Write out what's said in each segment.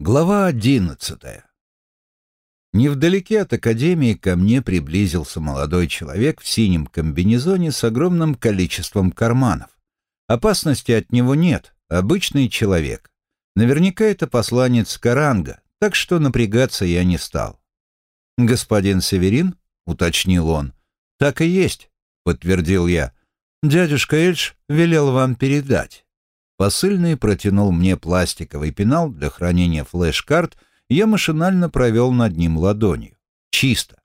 Глава одиннадцатая. Невдалеке от академии ко мне приблизился молодой человек в синем комбинезоне с огромным количеством карманов. Опасности от него нет, обычный человек. Наверняка это посланец Каранга, так что напрягаться я не стал. «Господин Северин?» — уточнил он. «Так и есть», — подтвердил я. «Дядюшка Эльш велел вам передать». Посыльный протянул мне пластиковый пенал для хранения флеш-карт, и я машинально провел над ним ладонью. Чисто.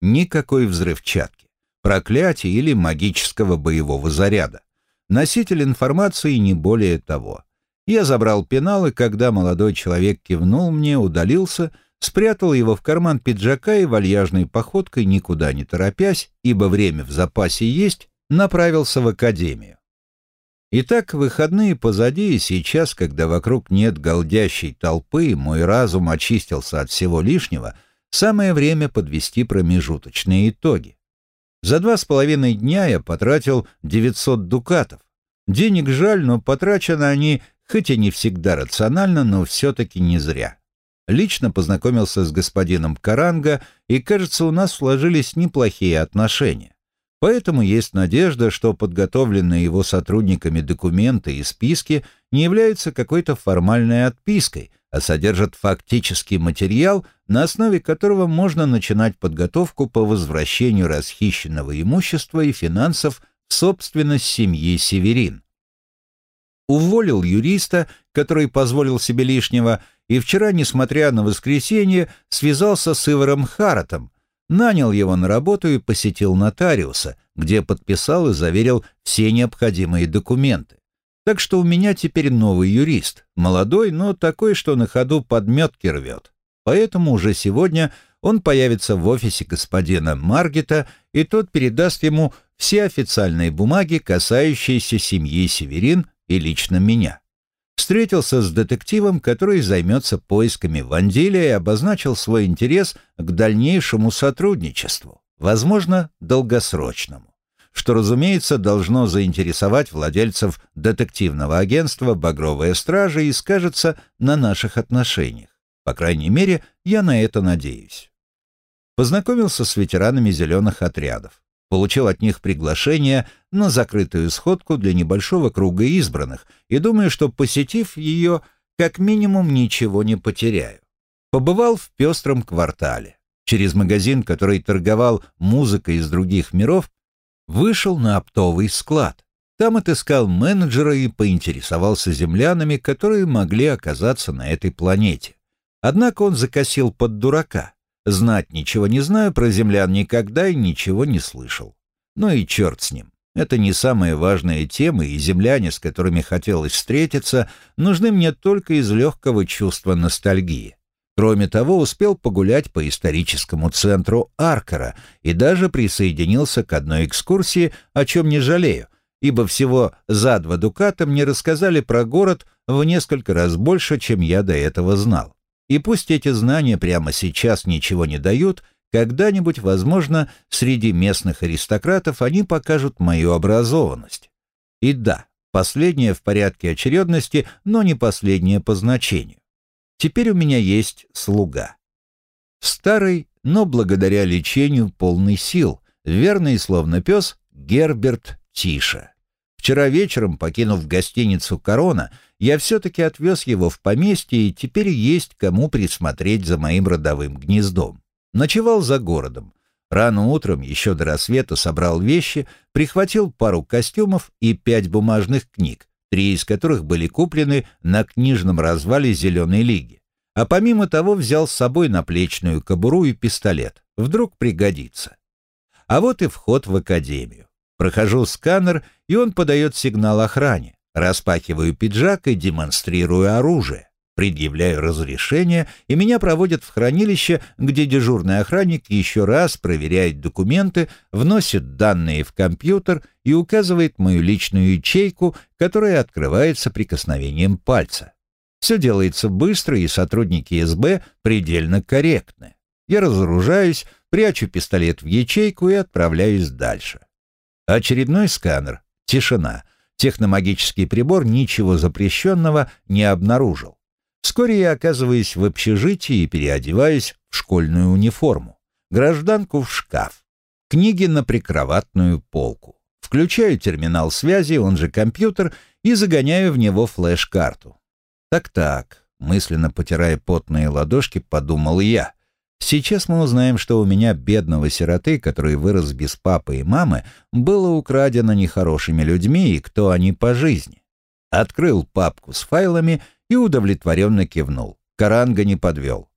Никакой взрывчатки, проклятия или магического боевого заряда. Носитель информации не более того. Я забрал пенал, и когда молодой человек кивнул мне, удалился, спрятал его в карман пиджака и вальяжной походкой, никуда не торопясь, ибо время в запасе есть, направился в академию. Итак, выходные позади, и сейчас, когда вокруг нет голдящей толпы, мой разум очистился от всего лишнего, самое время подвести промежуточные итоги. За два с половиной дня я потратил 900 дукатов. Денег жаль, но потрачены они, хоть и не всегда рационально, но все-таки не зря. Лично познакомился с господином Каранга, и, кажется, у нас сложились неплохие отношения. Поэтому есть надежда, что подготовленные его сотрудниками документы и списки не являются какой-то формальной отпиской, а содержат фактический материал, на основе которого можно начинать подготовку по возвращению расхищенного имущества и финансов в собственность семьи Северин. Уволил юриста, который позволил себе лишнего, и вчера, несмотря на воскресенье, связался с Иваром Харатом, нанял его на работу и посетил нотариуса, где подписал и заверил все необходимые документы. Так что у меня теперь новый юрист, молодой, но такой, что на ходу подметки рвет. Поэтому уже сегодня он появится в офисе господина Маргета, и тот передаст ему все официальные бумаги, касающиеся семьи Северин и лично меня встретился с детективом, который займется поисками Вандиля и обозначил свой интерес к дальнейшему сотрудничеству, возможно, долгосрочному, что, разумеется, должно заинтересовать владельцев детективного агентства «Багровая стража» и скажется на наших отношениях. По крайней мере, я на это надеюсь. Познакомился с ветеранами зеленых отрядов получил от них приглашение на закрытую сходку для небольшого круга избранных и думаю, что, посетив ее, как минимум ничего не потеряю. Побывал в пестром квартале. Через магазин, который торговал музыкой из других миров, вышел на оптовый склад. Там отыскал менеджера и поинтересовался землянами, которые могли оказаться на этой планете. Однако он закосил под дурака — Знать ничего не знаю про землян никогда и ничего не слышал. Ну и черт с ним. Это не самая важная тема, и земляне, с которыми хотелось встретиться, нужны мне только из легкого чувства ностальгии. Кроме того, успел погулять по историческому центру Аркара и даже присоединился к одной экскурсии, о чем не жалею, ибо всего за два дуката мне рассказали про город в несколько раз больше, чем я до этого знал. И пусть эти знания прямо сейчас ничего не дают, когда-нибудь, возможно, среди местных аристократов они покажут мою образованность. И да, последнее в порядке очередности, но не последнее по значению. Теперь у меня есть слуга. Старый, но благодаря лечению полный сил, верный словно пес Герберт Тиша. Вчера вечером, покинув гостиницу «Корона», я все-таки отвез его в поместье, и теперь есть кому присмотреть за моим родовым гнездом. Ночевал за городом. Рано утром, еще до рассвета, собрал вещи, прихватил пару костюмов и пять бумажных книг, три из которых были куплены на книжном развале «Зеленой лиги». А помимо того взял с собой наплечную кобуру и пистолет. Вдруг пригодится. А вот и вход в академию. Прохожу сканер, и он подает сигнал охране. Распахиваю пиджак и демонстрирую оружие. Предъявляю разрешение, и меня проводят в хранилище, где дежурный охранник еще раз проверяет документы, вносит данные в компьютер и указывает мою личную ячейку, которая открывается прикосновением пальца. Все делается быстро, и сотрудники СБ предельно корректны. Я разоружаюсь, прячу пистолет в ячейку и отправляюсь дальше. Очередной сканер. Тишина. Техномагический прибор ничего запрещенного не обнаружил. Вскоре я оказываюсь в общежитии и переодеваюсь в школьную униформу, гражданку в шкаф, книги на прикроватную полку. Включаю терминал связи, он же компьютер, и загоняю в него флеш-карту. Так-так, мысленно потирая потные ладошки, подумал я. Сейчас мы узнаем, что у меня бедного сироты, который вырос без папы и мамы, было украдено нехорошими людьми и кто они по жизни. Открыл папку с файлами и удовлетворенно кивнул. Каранга не подвел.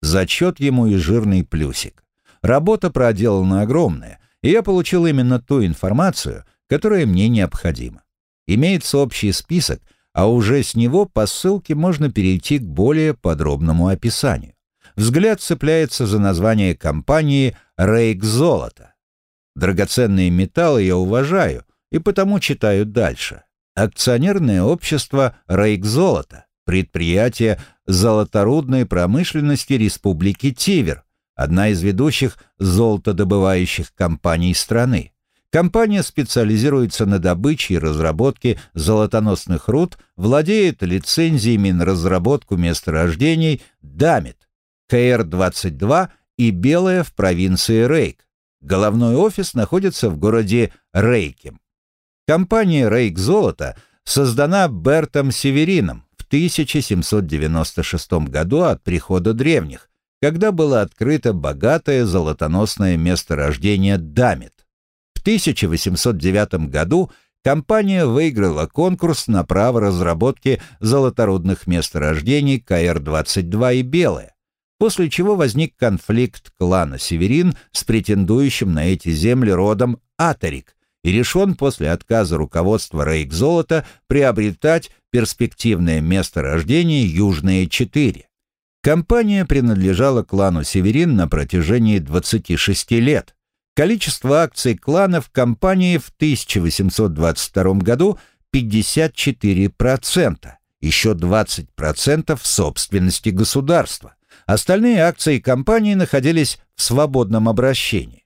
Зачет ему и жирный плюсик. Работа проделана огромная, и я получил именно ту информацию, которая мне необходима. Имеется общий список, а уже с него по ссылке можно перейти к более подробному описанию. Взгляд цепляется за название компании «Рейк Золото». Драгоценные металлы я уважаю и потому читаю дальше. Акционерное общество «Рейк Золото», предприятие золоторудной промышленности Республики Тивер, одна из ведущих золотодобывающих компаний страны. Компания специализируется на добыче и разработке золотоносных руд, владеет лицензиями на разработку месторождений, дамит, КР-22 и Белая в провинции Рейк. Головной офис находится в городе Рейкем. Компания «Рейк Золото» создана Бертом Северином в 1796 году от прихода древних, когда было открыто богатое золотоносное месторождение Дамит. В 1809 году компания выиграла конкурс на право разработки золоторудных месторождений КР-22 и Белое, после чего возник конфликт клана Северин с претендующим на эти земли родом Атарик и решен после отказа руководства Рейк Золота приобретать перспективное месторождение Южные 4. Компания принадлежала клану Северин на протяжении 26 лет. Количество акций клана в компании в 1822 году 54%, еще 20% в собственности государства. Остальные акции компании находились в свободном обращении.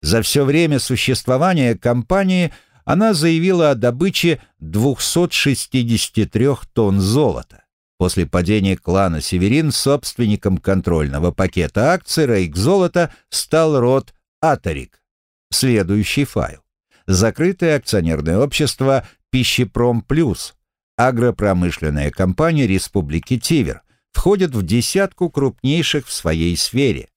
За все время существования компании она заявила о добыче 263 тонн золота. После падения клана Северин собственником контрольного пакета акций Рейк Золота стал род Атарик. Следующий файл. Закрытое акционерное общество «Пищепром Плюс», агропромышленная компания Республики Тивер, входит в десятку крупнейших в своей сфере.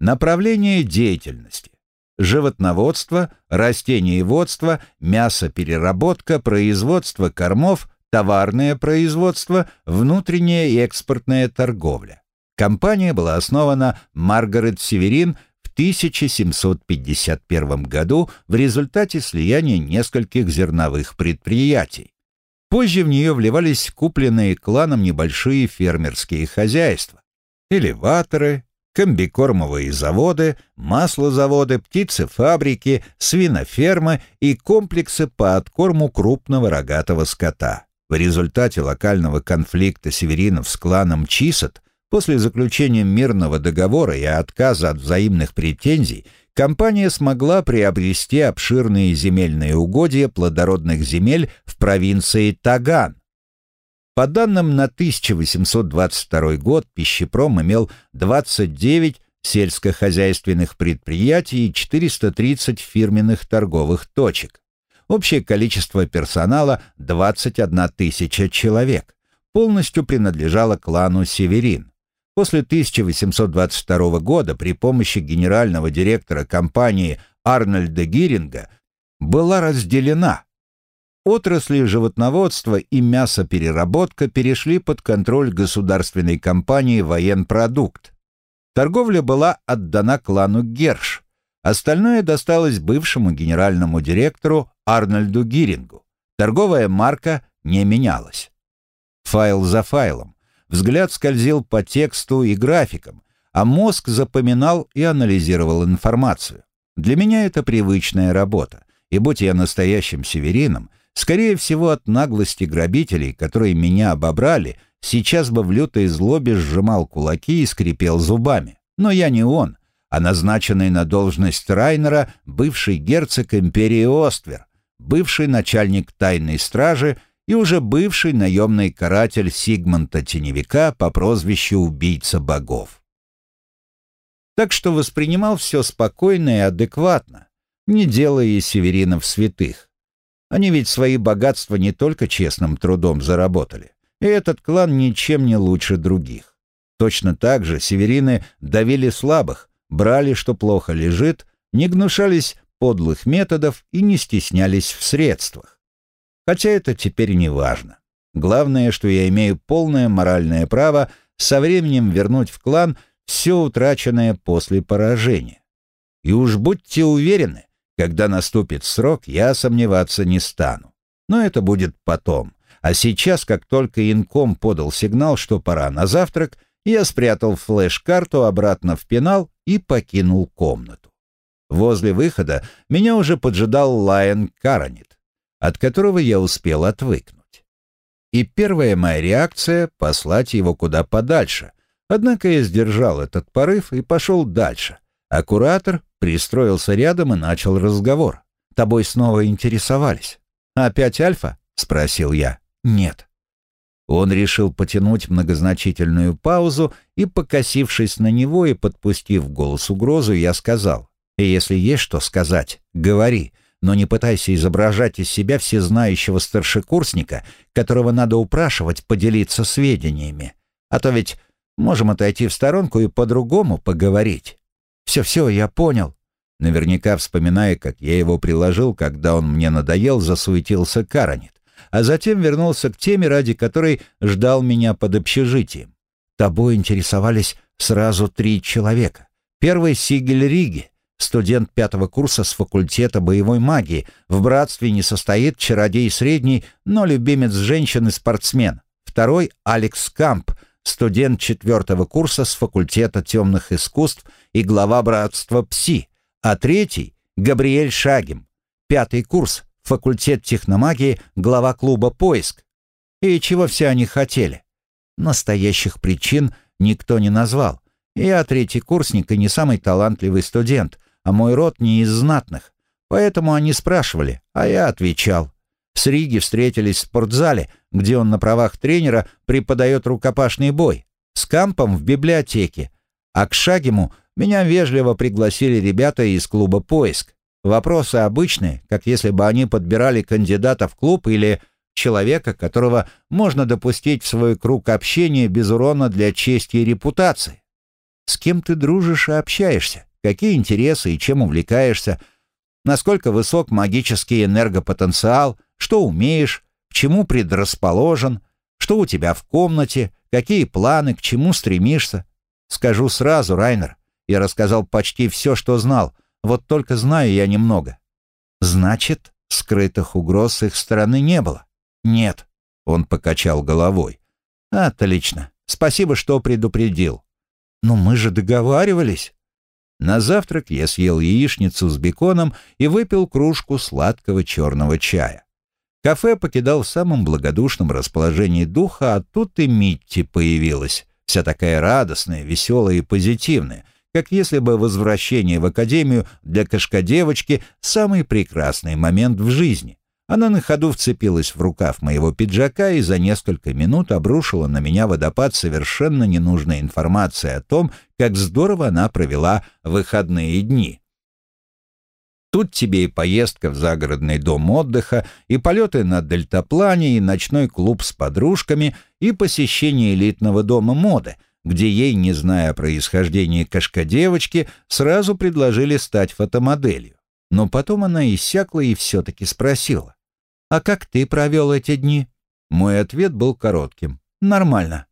Направление деятельности. Животноводство, растениеводство, мясопереработка, производство кормов, товарное производство, внутренняя и экспортная торговля. Компания была основана Маргарет Северин в 1751 году в результате слияния нескольких зерновых предприятий. Позже в нее вливались купленные кланом небольшие фермерские хозяйства, элеваторы, комбикормовые заводы, маслозаводы, птицефабрики, свинофермы и комплексы по откорму крупного рогатого скота. В результате локального конфликта северинов с кланом Чисот после заключения мирного договора и отказа от взаимных претензий компания смогла приобрести обширные земельные угодья плодородных земель в провинции Таган. По данным на 1822 год, пищепром имел 29 сельскохозяйственных предприятий и 430 фирменных торговых точек. Общее количество персонала – 21 тысяча человек. Полностью принадлежало клану Северин. После 1822 года при помощи генерального директора компании Арнольда Гиринга была разделена. Отрасли животноводства и мясопереработка перешли под контроль государственной компании «Военпродукт». Торговля была отдана клану Герш. Остальное досталось бывшему генеральному директору Арнольду Гирингу. Торговая марка не менялась. Файл за файлом. Взгляд скользил по тексту и графикам, а мозг запоминал и анализировал информацию. Для меня это привычная работа, и будь я настоящим северином, скорее всего от наглости грабителей, которые меня обобрали, сейчас бы в лютой злобе сжимал кулаки и скрипел зубами. Но я не он, а назначенный на должность Райнера бывший герцог империи Оствер, бывший начальник тайной стражи и уже бывший наемный каратель Сигмонта Теневика по прозвищу «Убийца богов». Так что воспринимал все спокойно и адекватно, не делая из северинов святых. Они ведь свои богатства не только честным трудом заработали, и этот клан ничем не лучше других. Точно так же северины давили слабых, брали, что плохо лежит, не гнушались подлых методов и не стеснялись в средствах. Хотя это теперь не важно. Главное, что я имею полное моральное право со временем вернуть в клан все утраченное после поражения. И уж будьте уверены, когда наступит срок, я сомневаться не стану. Но это будет потом. А сейчас, как только инком подал сигнал, что пора на завтрак, я спрятал флеш-карту обратно в пенал и покинул комнату. Возле выхода меня уже поджидал Лайон Каранит, от которого я успел отвыкнуть. И первая моя реакция — послать его куда подальше. Однако я сдержал этот порыв и пошел дальше, а куратор пристроился рядом и начал разговор. «Тобой снова интересовались». «Опять Альфа?» — спросил я. «Нет». Он решил потянуть многозначительную паузу, и, покосившись на него и подпустив голос угрозу, я сказал, «Если есть что сказать, говори, но не пытайся изображать из себя всезнающего старшекурсника, которого надо упрашивать поделиться сведениями. А то ведь можем отойти в сторонку и по-другому поговорить». «Все-все, я понял». Наверняка, вспоминая, как я его приложил, когда он мне надоел, засуетился Каранит, а затем вернулся к теме, ради которой ждал меня под общежитием. Тобой интересовались сразу три человека. Первый — Сигель Риги, студент пятого курса с факультета боевой магии. В братстве не состоит чародей средний, но любимец женщин и спортсмен. Второй — Алекс Камп — студент четвертого курса с факультета темных искусств и глава братства ПСИ, а третий — Габриэль Шагим, пятый курс, факультет техномагии, глава клуба «Поиск». И чего все они хотели? Настоящих причин никто не назвал. Я третий курсник и не самый талантливый студент, а мой род не из знатных. Поэтому они спрашивали, а я отвечал. С Риги встретились в спортзале, где он на правах тренера преподает рукопашный бой, с Кампом в библиотеке, а к Шагиму меня вежливо пригласили ребята из клуба «Поиск». Вопросы обычные, как если бы они подбирали кандидата в клуб или человека, которого можно допустить в свой круг общения без урона для чести и репутации. С кем ты дружишь и общаешься? Какие интересы и чем увлекаешься? Насколько высок магический энергопотенциал? Что умеешь? к чему предрасположен, что у тебя в комнате, какие планы, к чему стремишься. Скажу сразу, Райнер, я рассказал почти все, что знал, вот только знаю я немного. Значит, скрытых угроз с их стороны не было? Нет, он покачал головой. Отлично, спасибо, что предупредил. Но мы же договаривались. На завтрак я съел яичницу с беконом и выпил кружку сладкого черного чая. Кафе покидал в самом благодушном расположении духа, а тут и Митти появилась, вся такая радостная, веселая и позитивная, как если бы возвращение в академию для кошка-девочки самый прекрасный момент в жизни. Она на ходу вцепилась в рукав моего пиджака и за несколько минут обрушила на меня водопад совершенно ненужной информации о том, как здорово она провела выходные дни. Тут тебе и поездка в загородный дом отдыха, и полеты на дельтаплане, и ночной клуб с подружками, и посещение элитного дома моды, где ей, не зная о происхождении кошка-девочки, сразу предложили стать фотомоделью. Но потом она иссякла и все-таки спросила. «А как ты провел эти дни?» Мой ответ был коротким. «Нормально».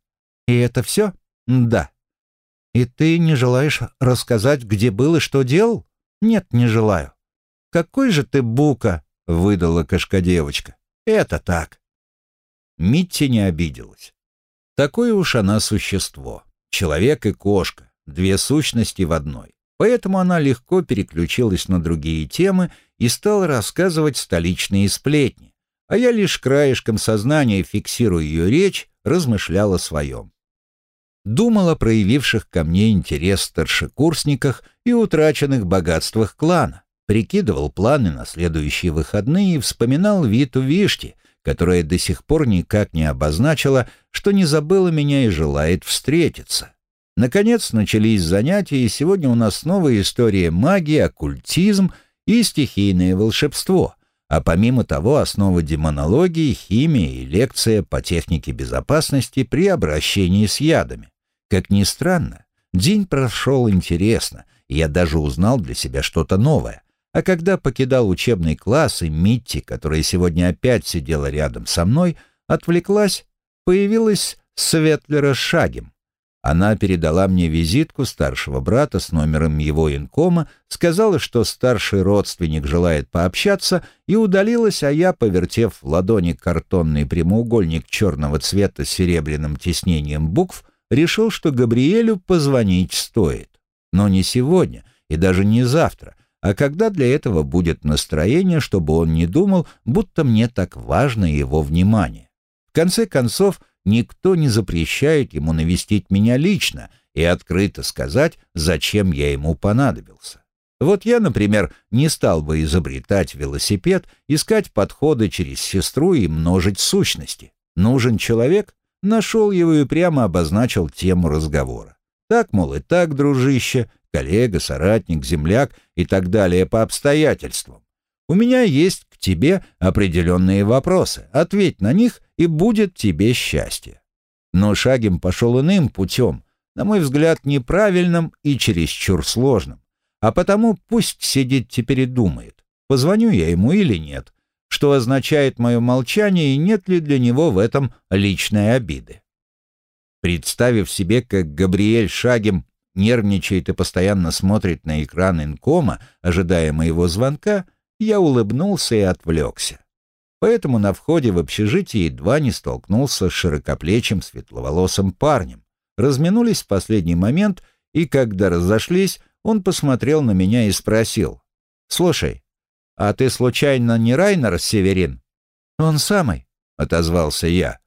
«И это все?» «Да». «И ты не желаешь рассказать, где был и что делал?» «Нет, не желаю». «Какой же ты бука!» — выдала кошка-девочка. «Это так». Митти не обиделась. Такое уж она существо. Человек и кошка. Две сущности в одной. Поэтому она легко переключилась на другие темы и стала рассказывать столичные сплетни. А я лишь краешком сознания, фиксируя ее речь, размышлял о своем. Думал о проявивших ко мне интерес старшекурсниках и утраченных богатствах клана прикидывал планы на следующие выходные и вспоминал Виту Вишти, которая до сих пор никак не обозначила, что не забыла меня и желает встретиться. Наконец начались занятия, и сегодня у нас снова история магии, оккультизм и стихийное волшебство, а помимо того основа демонологии, химия и лекция по технике безопасности при обращении с ядами. Как ни странно, день прошел интересно, и я даже узнал для себя что-то новое. А когда покидал учебный класс, и Митти, которая сегодня опять сидела рядом со мной, отвлеклась, появилась Светлера Шагем. Она передала мне визитку старшего брата с номером его инкома, сказала, что старший родственник желает пообщаться, и удалилась, а я, повертев в ладони картонный прямоугольник черного цвета с серебряным тиснением букв, решил, что Габриэлю позвонить стоит. Но не сегодня и даже не завтра, а когда для этого будет настроение, чтобы он не думал, будто мне так важно его внимание. В конце концов, никто не запрещает ему навестить меня лично и открыто сказать, зачем я ему понадобился. Вот я, например, не стал бы изобретать велосипед, искать подходы через сестру и множить сущности. Нужен человек? Нашел его и прямо обозначил тему разговора. Так, мол, и так, дружище, коллега, соратник, земляк и так далее по обстоятельствам. У меня есть к тебе определенные вопросы. Ответь на них, и будет тебе счастье. Но Шагим пошел иным путем, на мой взгляд, неправильным и чересчур сложным. А потому пусть сидит теперь и думает, позвоню я ему или нет, что означает мое молчание и нет ли для него в этом личной обиды. Представив себе, как Габриэль Шагим нервничает и постоянно смотрит на экран инкома, ожидая моего звонка, я улыбнулся и отвлекся. Поэтому на входе в общежитие едва не столкнулся с широкоплечим светловолосым парнем. Разминулись в последний момент, и когда разошлись, он посмотрел на меня и спросил. «Слушай, а ты случайно не Райнер Северин?» «Он самый», — отозвался я.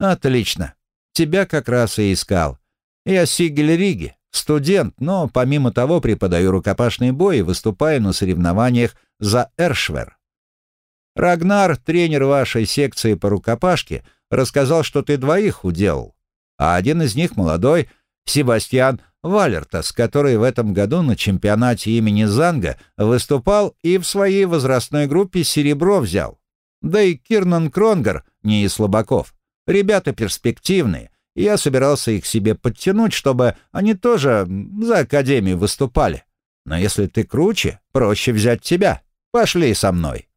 «Отлично. Тебя как раз и искал. Я Сигель Риги, студент, но помимо того преподаю рукопашный бой и выступаю на соревнованиях за Эршвер. Рагнар, тренер вашей секции по рукопашке, рассказал, что ты двоих уделал, а один из них молодой Себастьян Валертас, который в этом году на чемпионате имени Занга выступал и в своей возрастной группе серебро взял. Да и Кирнан Кронгер не из слабаков. Ребята перспективные. Я собирался их себе подтянуть, чтобы они тоже за Академию выступали. Но если ты круче, проще взять тебя. Пошли со мной.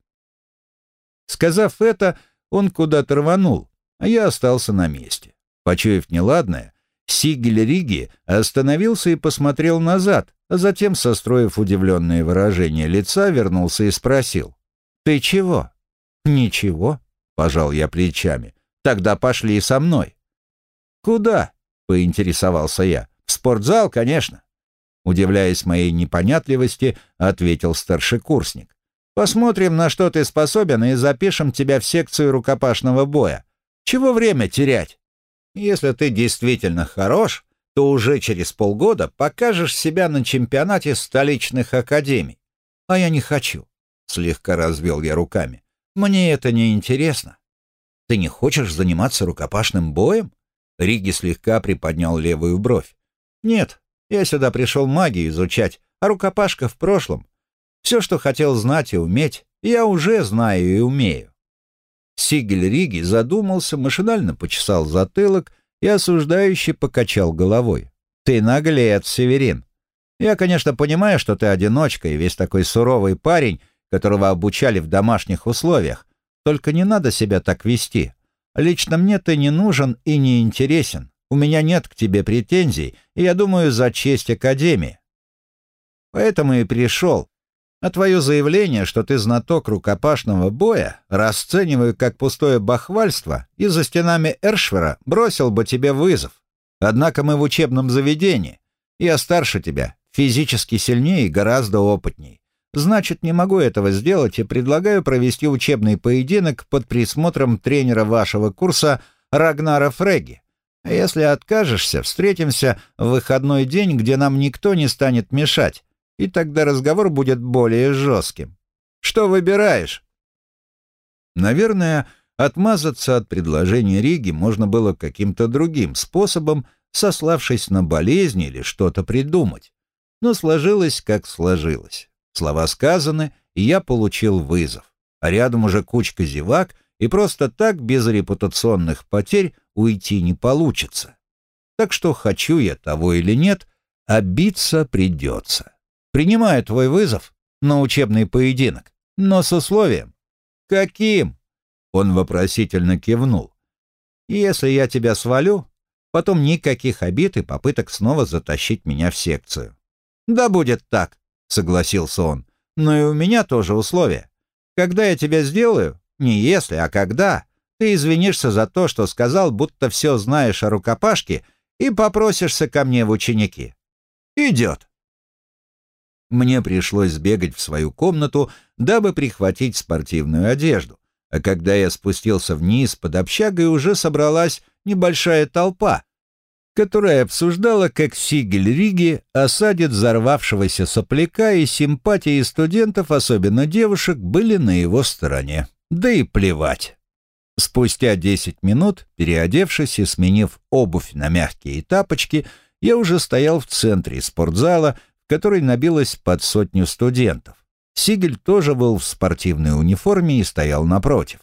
Сказав это, он куда-то рванул, а я остался на месте. Почуяв неладное, Сигель Риги остановился и посмотрел назад, а затем, состроив удивленное выражение лица, вернулся и спросил. «Ты чего?» «Ничего», — пожал я плечами. «Тогда пошли со мной». «Куда?» — поинтересовался я. «В спортзал, конечно». Удивляясь моей непонятливости, ответил старшекурсник. «Посмотрим, на что ты способен, и запишем тебя в секцию рукопашного боя. Чего время терять? Если ты действительно хорош, то уже через полгода покажешь себя на чемпионате столичных академий. А я не хочу», — слегка развел я руками. «Мне это не интересно. Ты не хочешь заниматься рукопашным боем?» Риги слегка приподнял левую бровь. «Нет, я сюда пришел магию изучать, а рукопашка в прошлом. Все, что хотел знать и уметь, я уже знаю и умею». Сигель Риги задумался, машинально почесал затылок и осуждающе покачал головой. «Ты наглец, Северин. Я, конечно, понимаю, что ты одиночка и весь такой суровый парень, которого обучали в домашних условиях. Только не надо себя так вести. Лично мне ты не нужен и не интересен. У меня нет к тебе претензий, и я думаю за честь Академии. Поэтому и пришел. А твое заявление, что ты знаток рукопашного боя, расцениваю как пустое бахвальство и за стенами Эршвера бросил бы тебе вызов. Однако мы в учебном заведении. Я старше тебя, физически сильнее и гораздо опытней. Значит, не могу этого сделать и предлагаю провести учебный поединок под присмотром тренера вашего курса Рагнара Фреги. А если откажешься, встретимся в выходной день, где нам никто не станет мешать, и тогда разговор будет более жестким. Что выбираешь?» Наверное, отмазаться от предложения Риги можно было каким-то другим способом, сославшись на болезнь или что-то придумать. Но сложилось, как сложилось. Слова сказаны, и я получил вызов. А рядом уже кучка зевак, и просто так, без репутационных потерь, уйти не получится. Так что, хочу я того или нет, а биться придется. Принимаю твой вызов на учебный поединок, но с условием. Каким? Он вопросительно кивнул. Если я тебя свалю, потом никаких обид и попыток снова затащить меня в секцию. Да будет так, согласился он. Но и у меня тоже условия. Когда я тебя сделаю, не если, а когда, ты извинишься за то, что сказал, будто все знаешь о рукопашке, и попросишься ко мне в ученики. Идет. Мне пришлось сбегать в свою комнату, дабы прихватить спортивную одежду. А когда я спустился вниз под общагой, уже собралась небольшая толпа, которая обсуждала, как Сигель Риги осадит взорвавшегося сопляка, и симпатии студентов, особенно девушек, были на его стороне. Да и плевать. Спустя десять минут, переодевшись и сменив обувь на мягкие тапочки, я уже стоял в центре спортзала, в который набилось под сотню студентов. Сигель тоже был в спортивной униформе и стоял напротив.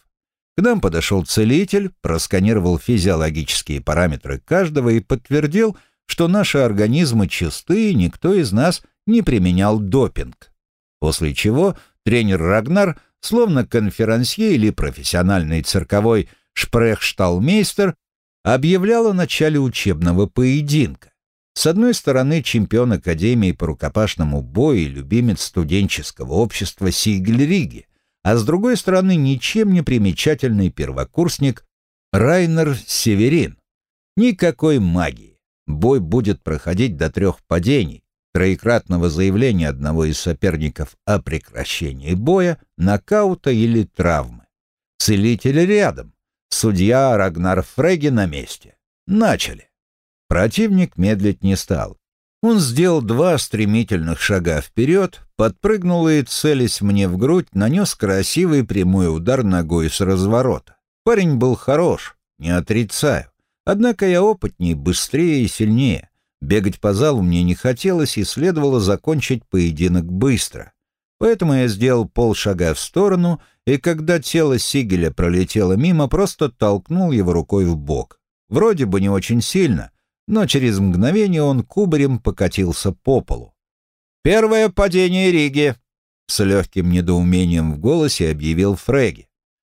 К нам подошел целитель, просканировал физиологические параметры каждого и подтвердил, что наши организмы чисты и никто из нас не применял допинг. После чего тренер Рагнар, словно конферансье или профессиональный цирковой шпрехшталмейстер, объявлял о начале учебного поединка. С одной стороны, чемпион Академии по рукопашному бою и любимец студенческого общества Сигельриги, а с другой стороны ничем не примечательный первокурсник Райнер Северин. Никакой магии. Бой будет проходить до трех падений, троекратного заявления одного из соперников о прекращении боя, нокаута или травмы. Целитель рядом. Судья Рагнар Фреги на месте. Начали. Противник медлить не стал. Он сделал два стремительных шага вперед, подпрыгнул и, целясь мне в грудь, нанес красивый прямой удар ногой с разворота. Парень был хорош, не отрицаю. Однако я опытнее, быстрее и сильнее. Бегать по залу мне не хотелось, и следовало закончить поединок быстро. Поэтому я сделал полшага в сторону, и когда тело Сигеля пролетело мимо, просто толкнул его рукой в бок. Вроде бы не очень сильно — но через мгновение он кубарем покатился по полу. «Первое падение Риги!» — с легким недоумением в голосе объявил Фреги.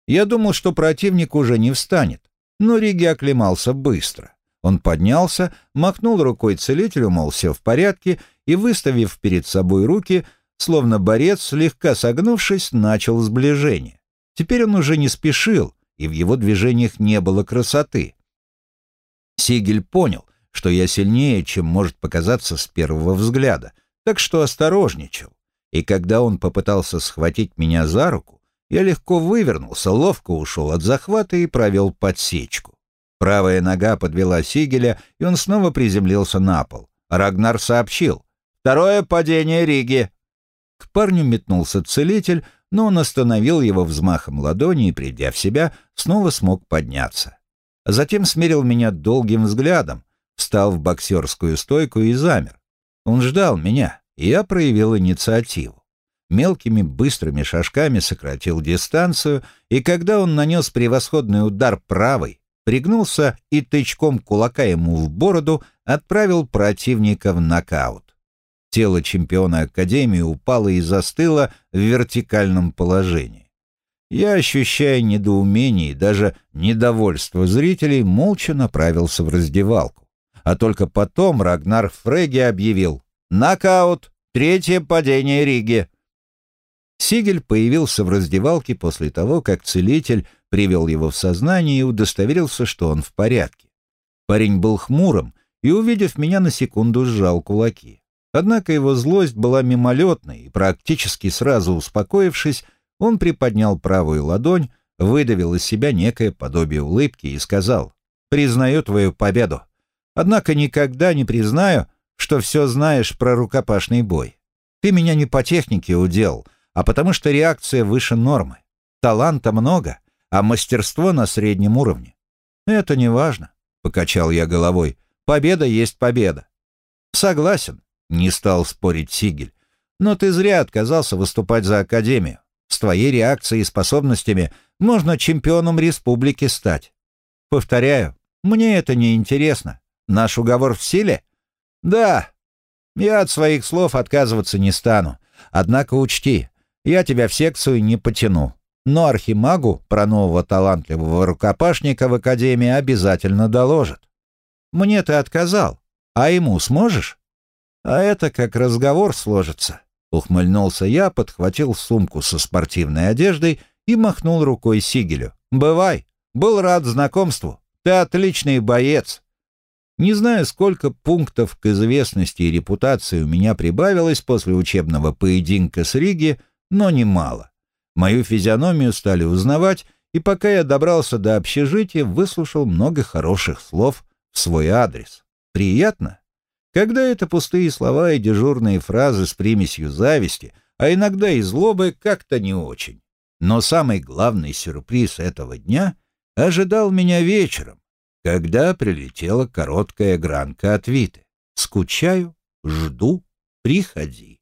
Я думал, что противник уже не встанет, но Риги оклемался быстро. Он поднялся, махнул рукой целителю, мол, все в порядке, и, выставив перед собой руки, словно борец, слегка согнувшись, начал сближение. Теперь он уже не спешил, и в его движениях не было красоты. Сигель понял, что я сильнее, чем может показаться с первого взгляда, так что осторожничал. И когда он попытался схватить меня за руку, я легко вывернулся, ловко ушел от захвата и провел подсечку. Правая нога подвела Сигеля, и он снова приземлился на пол. Рагнар сообщил. «Второе падение Риги!» К парню метнулся целитель, но он остановил его взмахом ладони и, придя в себя, снова смог подняться. Затем смерил меня долгим взглядом, встал в боксерскую стойку и замер. Он ждал меня, и я проявил инициативу. Мелкими быстрыми шажками сократил дистанцию, и когда он нанес превосходный удар правой, пригнулся и тычком кулака ему в бороду отправил противника в нокаут. Тело чемпиона Академии упало и застыло в вертикальном положении. Я, ощущая недоумение и даже недовольство зрителей, молча направился в раздевалку а только потом Рагнар Фреги объявил «Нокаут! Третье падение Риги!» Сигель появился в раздевалке после того, как целитель привел его в сознание и удостоверился, что он в порядке. Парень был хмурым и, увидев меня, на секунду сжал кулаки. Однако его злость была мимолетной, и практически сразу успокоившись, он приподнял правую ладонь, выдавил из себя некое подобие улыбки и сказал «Признаю твою победу. Однако никогда не признаю, что все знаешь про рукопашный бой. Ты меня не по технике удел, а потому что реакция выше нормы. Таланта много, а мастерство на среднем уровне. Это не важно, покачал я головой. Победа есть победа. Согласен, не стал спорить Сигель. Но ты зря отказался выступать за Академию. С твоей реакцией и способностями можно чемпионом республики стать. Повторяю, мне это не интересно. Наш уговор в силе? Да. Я от своих слов отказываться не стану. Однако учти, я тебя в секцию не потяну. Но архимагу про нового талантливого рукопашника в Академии обязательно доложат. Мне ты отказал, а ему сможешь? А это как разговор сложится. Ухмыльнулся я, подхватил сумку со спортивной одеждой и махнул рукой Сигелю. «Бывай! Был рад знакомству. Ты отличный боец!» Не знаю, сколько пунктов к известности и репутации у меня прибавилось после учебного поединка с Риги, но немало. Мою физиономию стали узнавать, и пока я добрался до общежития, выслушал много хороших слов в свой адрес. Приятно? Когда это пустые слова и дежурные фразы с примесью зависти, а иногда и злобы, как-то не очень. Но самый главный сюрприз этого дня ожидал меня вечером, когда прилетела короткая гранка от Виты. «Скучаю, жду, приходи».